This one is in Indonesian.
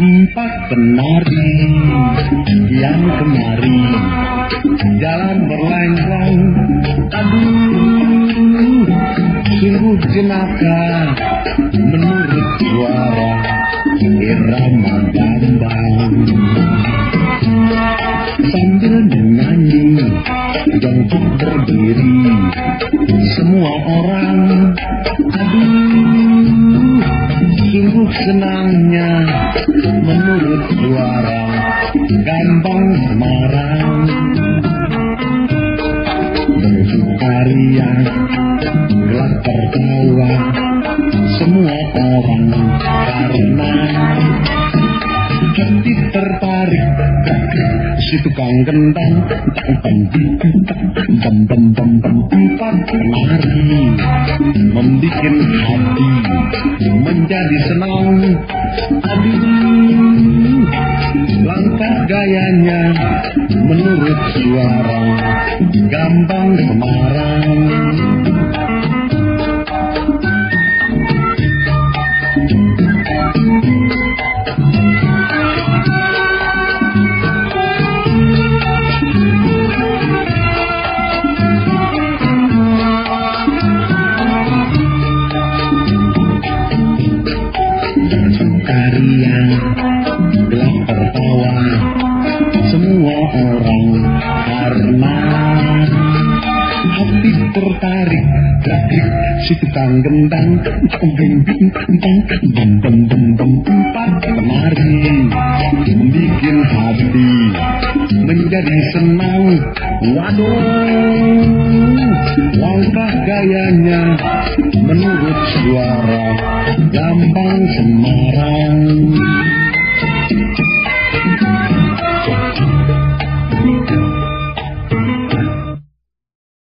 Empat penari yang kemari jalan berlencong aduh sungguh jenaka menurut suara irama gambang sambil menyanyi jongkok berdiri semua orang. Senangnya menurut suara gambang Semarang bersukaria gelap tertawa semua orang karena hati tertarik si tukang gendang bam bam bam bam bam empat penari membikin hati menjadi senang aduh langkah gayanya menurut suara. Gambang Semarang bersukaria gelap tertawa. Semua orang karena hati tertarik gerak si tukang gendang bing bang bam bam bam bam empat kemari membikin hati menjadi senang waduh langkah gayanya menurut suara gambang Semarang